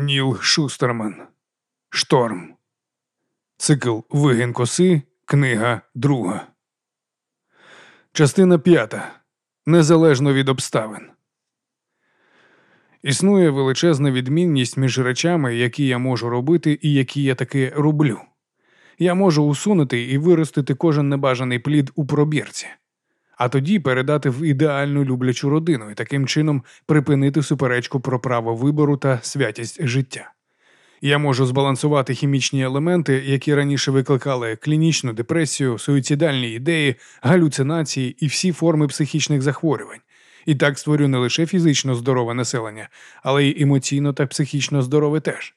Ніл Шустерман. Шторм. Цикл Вигін коси. Книга друга. Частина п'ята. Незалежно від обставин. Існує величезна відмінність між речами, які я можу робити і які я таки роблю. Я можу усунути і виростити кожен небажаний плід у пробірці, а тоді передати в ідеальну люблячу родину і таким чином припинити суперечку про право вибору та святість життя. Я можу збалансувати хімічні елементи, які раніше викликали клінічну депресію, суїцидальні ідеї, галюцинації і всі форми психічних захворювань. І так створю не лише фізично здорове населення, але й емоційно та психічно здорове теж.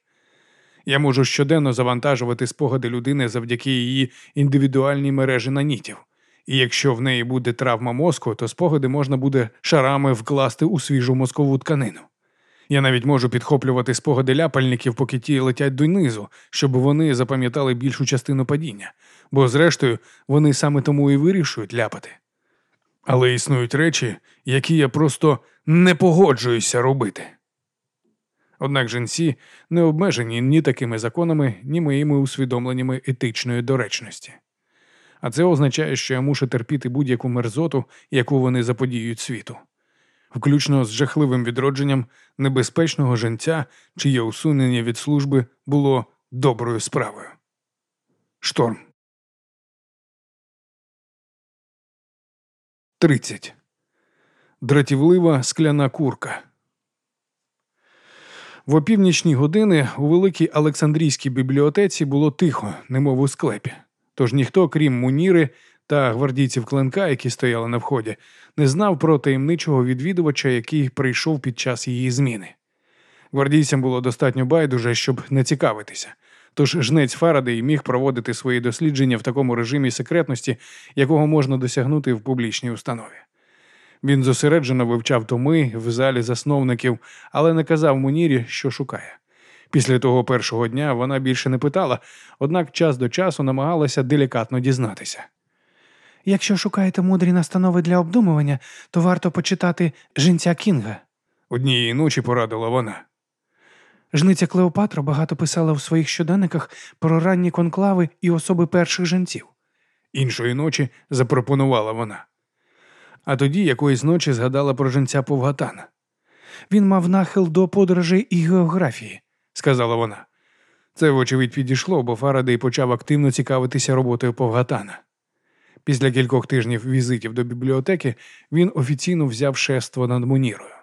Я можу щоденно завантажувати спогади людини завдяки її індивідуальній мережі нанітів. І якщо в неї буде травма мозку, то спогади можна буде шарами вкласти у свіжу мозкову тканину. Я навіть можу підхоплювати спогади ляпальників, поки ті летять донизу, щоб вони запам'ятали більшу частину падіння, бо, зрештою, вони саме тому і вирішують ляпати. Але існують речі, які я просто не погоджуюся робити. Однак жінці не обмежені ні такими законами, ні моїми усвідомленнями етичної доречності. А це означає, що я мушу терпіти будь-яку мерзоту, яку вони заподіють світу включно з жахливим відродженням небезпечного жінця, чиє усунення від служби було доброю справою. Шторм. 30. Дратівлива скляна курка. В опівнічні години у великій Олександрійській бібліотеці було тихо, немов у склепі. Тож ніхто, крім Муніри, та гвардійців клинка, які стояли на вході, не знав про таємничого відвідувача, який прийшов під час її зміни. Гвардійцям було достатньо байдуже, щоб не цікавитися. Тож жнець Фарадей міг проводити свої дослідження в такому режимі секретності, якого можна досягнути в публічній установі. Він зосереджено вивчав томи в залі засновників, але не казав Мунірі, що шукає. Після того першого дня вона більше не питала, однак час до часу намагалася делікатно дізнатися. Якщо шукаєте мудрі настанови для обдумування, то варто почитати жінця Кінга. Однієї ночі порадила вона. Жниця Клеопатра багато писала в своїх щоденниках про ранні конклави і особи перших жінців. Іншої ночі запропонувала вона. А тоді якоїсь ночі згадала про жінця Повгатана. Він мав нахил до подорожей і географії, сказала вона. Це, вочевидь, підійшло, бо Фарадей почав активно цікавитися роботою Повгатана. Після кількох тижнів візитів до бібліотеки він офіційно взяв шество над Мунірою.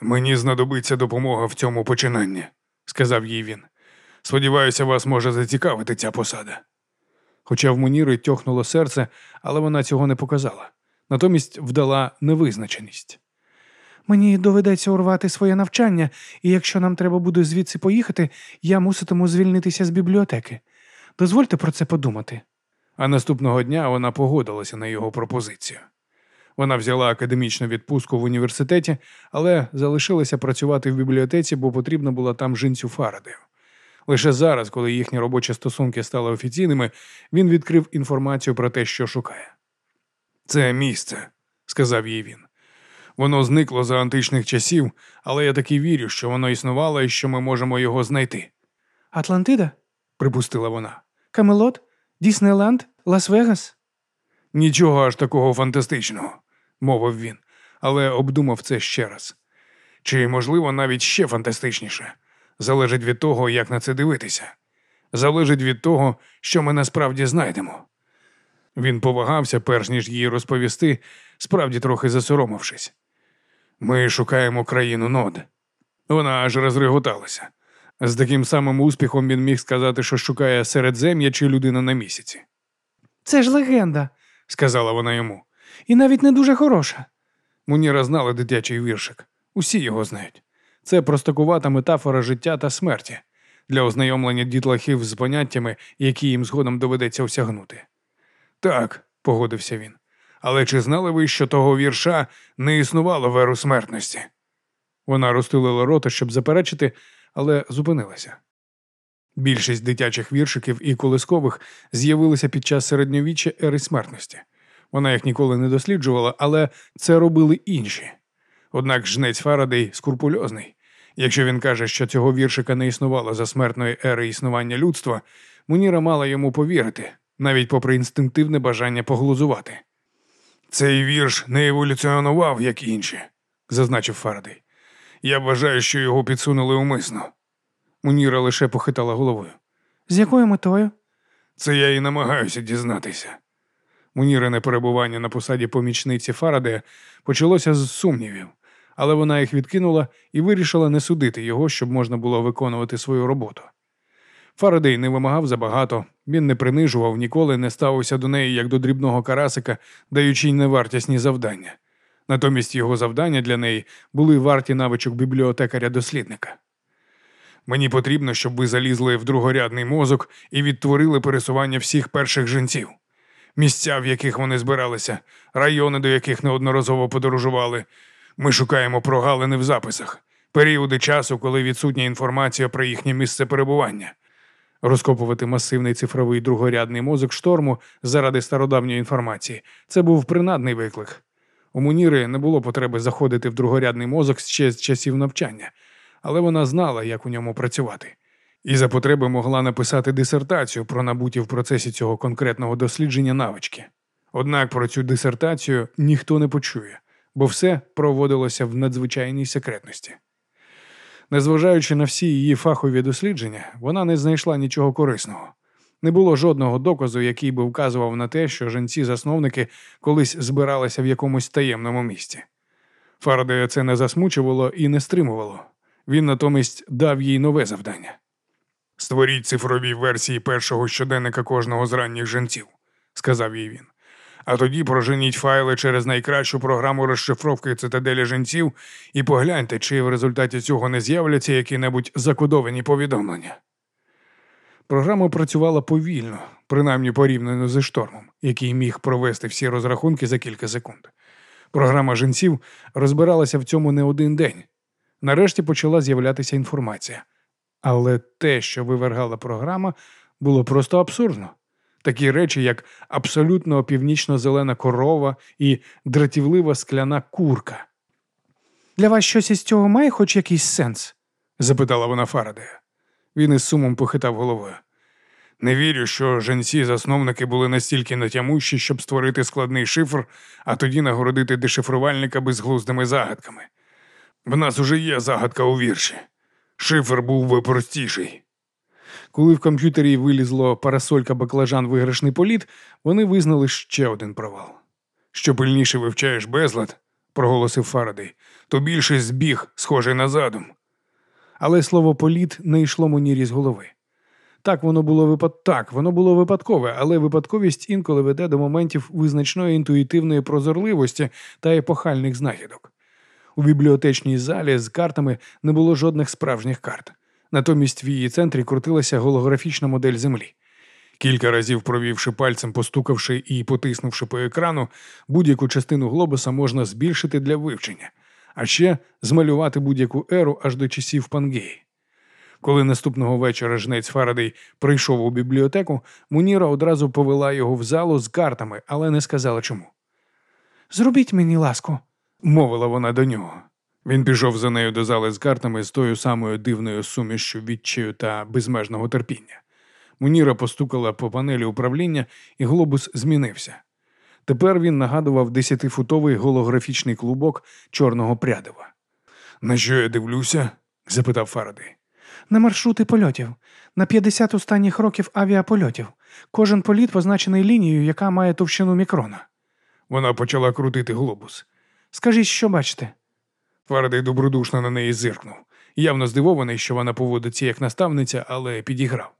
Мені знадобиться допомога в цьому починанні, сказав їй він. Сподіваюся, вас може зацікавити ця посада. Хоча в Муніри тьохнуло серце, але вона цього не показала. Натомість вдала невизначеність. Мені доведеться урвати своє навчання, і якщо нам треба буде звідси поїхати, я муситиму звільнитися з бібліотеки. Дозвольте про це подумати а наступного дня вона погодилася на його пропозицію. Вона взяла академічну відпустку в університеті, але залишилася працювати в бібліотеці, бо потрібна була там жінцю Фарадею. Лише зараз, коли їхні робочі стосунки стали офіційними, він відкрив інформацію про те, що шукає. Це місце, сказав їй він. Воно зникло за античних часів, але я таки вірю, що воно існувало і що ми можемо його знайти. Атлантида? припустила вона. Камелот? Діснейленд? Лас-Вегас? Нічого аж такого фантастичного, мовив він, але обдумав це ще раз. Чи, можливо, навіть ще фантастичніше. Залежить від того, як на це дивитися. Залежить від того, що ми насправді знайдемо. Він повагався, перш ніж їй розповісти, справді трохи засоромившись. Ми шукаємо країну нод. Вона аж розреготалася. З таким самим успіхом він міг сказати, що шукає середзем'я чи людина на місяці. Це ж легенда, сказала вона йому. І навіть не дуже хороша. Муніра знала дитячий віршик. Усі його знають. Це простакувата метафора життя та смерті для ознайомлення дітлахів з поняттями, які їм згодом доведеться осягнути. Так, погодився він. Але чи знали ви, що того вірша не існувало в еру смертності? Вона розтулила рота, щоб заперечити, але зупинилася. Більшість дитячих віршиків і колискових з'явилися під час середньовіччя ери смертності. Вона їх ніколи не досліджувала, але це робили інші. Однак жнець Фарадей скрупульозний. Якщо він каже, що цього віршика не існувало за смертної ери існування людства, Муніра мала йому повірити, навіть попри інстинктивне бажання поглузувати. Цей вірш не еволюціонував, як інші, зазначив Фарадей. Я вважаю, що його підсунули умисно. Муніра лише похитала головою. З якою метою? Це я і намагаюся дізнатися. Мунірине перебування на посаді помічниці Фарадея почалося з сумнівів, але вона їх відкинула і вирішила не судити його, щоб можна було виконувати свою роботу. Фарадей не вимагав забагато, він не принижував, ніколи не ставився до неї як до дрібного карасика, даючи й невартісні завдання. Натомість його завдання для неї були варті навичок бібліотекаря-дослідника. Мені потрібно, щоб ви залізли в другорядний мозок і відтворили пересування всіх перших жінців. Місця, в яких вони збиралися, райони, до яких неодноразово подорожували. Ми шукаємо прогалини в записах, періоди часу, коли відсутня інформація про їхнє місце перебування. Розкопувати масивний цифровий другорядний мозок шторму заради стародавньої інформації це був принадний виклик. У Муніри не було потреби заходити в другорядний мозок ще з часів навчання, але вона знала, як у ньому працювати. І за потреби могла написати дисертацію про набуті в процесі цього конкретного дослідження навички. Однак про цю дисертацію ніхто не почує, бо все проводилося в надзвичайній секретності. Незважаючи на всі її фахові дослідження, вона не знайшла нічого корисного. Не було жодного доказу, який би вказував на те, що жінці-засновники колись збиралися в якомусь таємному місці. Фарадея це не засмучувало і не стримувало. Він натомість дав їй нове завдання. Створіть цифрові версії першого щоденника кожного з ранніх жінців, сказав їй він. А тоді проженіть файли через найкращу програму розшифровки цитаделі жінців і погляньте, чи в результаті цього не з'являться які-небудь закодовані повідомлення. Програма працювала повільно, принаймні порівняно зі штормом, який міг провести всі розрахунки за кілька секунд. Програма жінців розбиралася в цьому не один день. Нарешті почала з'являтися інформація. Але те, що вивергала програма, було просто абсурдно. Такі речі, як абсолютно північно-зелена корова і дратівлива скляна курка. Для вас щось із цього має хоч якийсь сенс? запитала вона Фарадея. Він із сумом похитав головою. Не вірю, що женці-засновники були настільки натямущі, щоб створити складний шифр, а тоді нагородити дешифрувальника безглуздими загадками. В нас уже є загадка у вірші. Шифр був би простіший. Коли в комп'ютері вилізло парасолька баклажан виграшний політ, вони визнали ще один провал. Що пильніше вивчаєш безлад, проголосив Фарадей, то більше збіг, схожий на задум. Але слово політ не йшло Мунірі з голови. Так воно було випад... так, воно було випадкове, але випадковість інколи веде до моментів визначної інтуїтивної прозорливості та епохальних знахідок. У бібліотечній залі з картами не було жодних справжніх карт. Натомість в її центрі крутилася голографічна модель Землі. Кілька разів провівши пальцем, постукавши і потиснувши по екрану, будь-яку частину глобуса можна збільшити для вивчення, а ще змалювати будь-яку еру аж до часів Пангеї. Коли наступного вечора жнець Фарадей прийшов у бібліотеку, Муніра одразу повела його в залу з картами, але не сказала чому. Зробіть мені ласку, мовила вона до нього. Він пішов за нею до зали з картами з тою самою дивною сумішчю відчаю та безмежного терпіння. Муніра постукала по панелі управління, і глобус змінився. Тепер він нагадував десятифутовий голографічний клубок чорного прядива. На що я дивлюся? запитав Фарадей. На маршрути польотів, на 50 останніх років авіапольотів. Кожен політ позначений лінією, яка має товщину мікрона. Вона почала крутити глобус. Скажіть, що бачите? Фарадей добродушно на неї зиркнув, явно здивований, що вона поводиться як наставниця, але підіграв.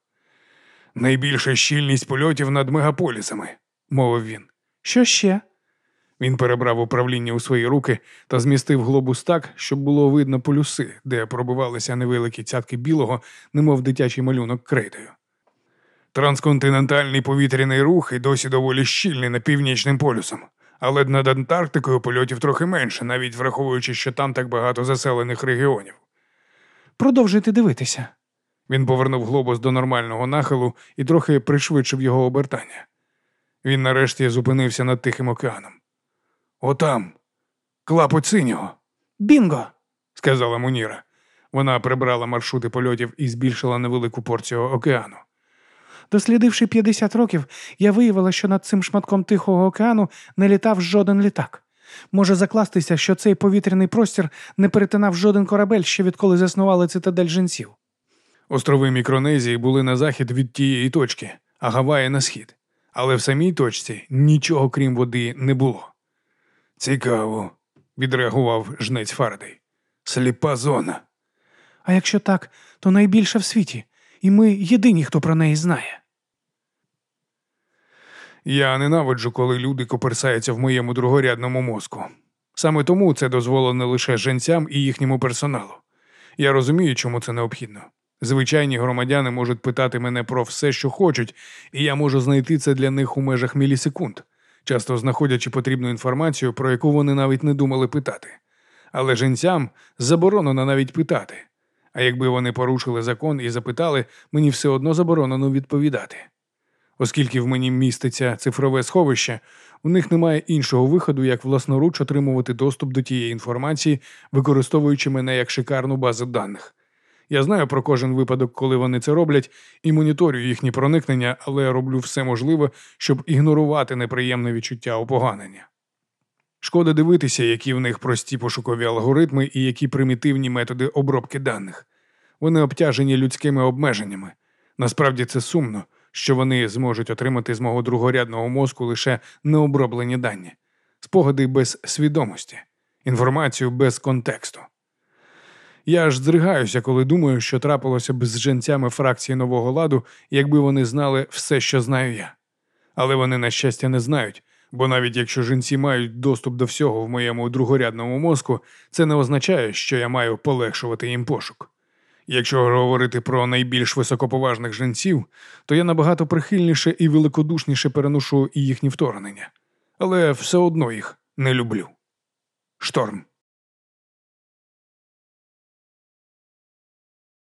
Найбільша щільність польотів над мегаполісами, мовив він. Що ще? Він перебрав управління у свої руки та змістив глобус так, щоб було видно полюси, де пробивалися невеликі цятки білого, немов дитячий малюнок крейдою. Трансконтинентальний повітряний рух і досі доволі щільний над північним полюсом, але над Антарктикою польотів трохи менше, навіть враховуючи, що там так багато заселених регіонів. Продовжуйте дивитися. Він повернув глобус до нормального нахилу і трохи пришвидшив його обертання. Він нарешті зупинився над Тихим океаном. Отам, клапоть синього, Бінго! сказала Муніра. Вона прибрала маршрути польотів і збільшила невелику порцію океану. Дослідивши 50 років, я виявила, що над цим шматком Тихого океану не літав жоден літак. Може закластися, що цей повітряний простір не перетинав жоден корабель ще відколи заснували цитадель жінців. Острови Мікронезії були на захід від тієї точки, а Гаваї на схід. Але в самій точці нічого крім води не було. Цікаво, відреагував жнець Фарадей. Сліпа зона. А якщо так, то найбільша в світі, і ми єдині, хто про неї знає. Я ненавиджу, коли люди коперсаються в моєму другорядному мозку. Саме тому це дозволено лише женцям і їхньому персоналу. Я розумію, чому це необхідно. Звичайні громадяни можуть питати мене про все, що хочуть, і я можу знайти це для них у межах мілісекунд, часто знаходячи потрібну інформацію, про яку вони навіть не думали питати. Але женцям заборонено навіть питати. А якби вони порушили закон і запитали, мені все одно заборонено відповідати. Оскільки в мені міститься цифрове сховище, у них немає іншого виходу, як власноруч отримувати доступ до тієї інформації, використовуючи мене як шикарну базу даних. Я знаю про кожен випадок, коли вони це роблять, і моніторю їхні проникнення, але роблю все можливе, щоб ігнорувати неприємне відчуття опоганення. Шкода дивитися, які в них прості пошукові алгоритми і які примітивні методи обробки даних. Вони обтяжені людськими обмеженнями. Насправді це сумно, що вони зможуть отримати з мого другорядного мозку лише необроблені дані, спогади без свідомості, інформацію без контексту. Я ж здригаюся, коли думаю, що трапилося б з женцями фракції нового ладу, якби вони знали все, що знаю я. Але вони, на щастя, не знають, бо навіть якщо жінці мають доступ до всього в моєму другорядному мозку, це не означає, що я маю полегшувати їм пошук. Якщо говорити про найбільш високоповажних жінців, то я набагато прихильніше і великодушніше переношу і їхні вторгнення, але все одно їх не люблю. Шторм.